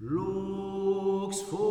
looks for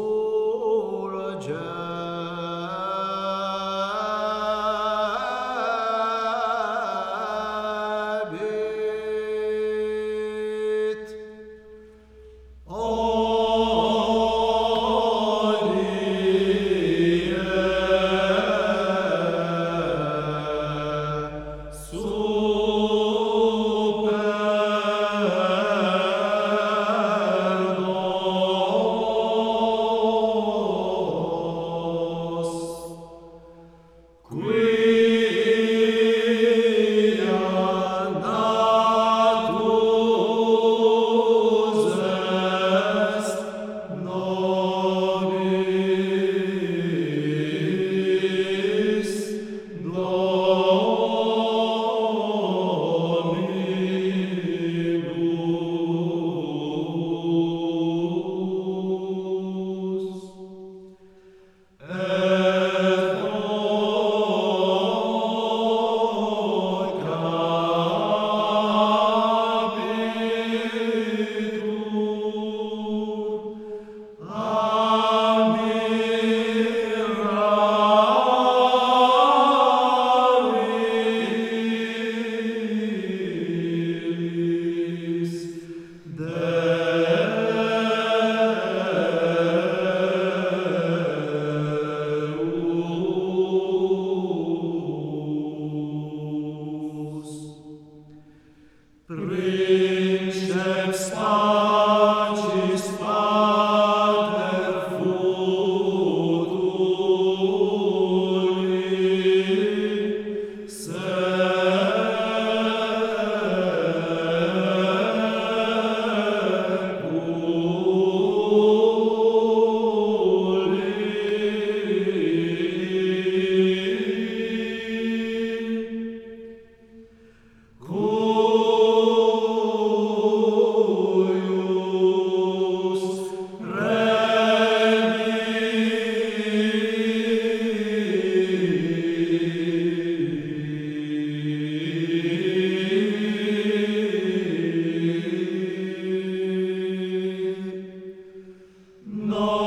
No.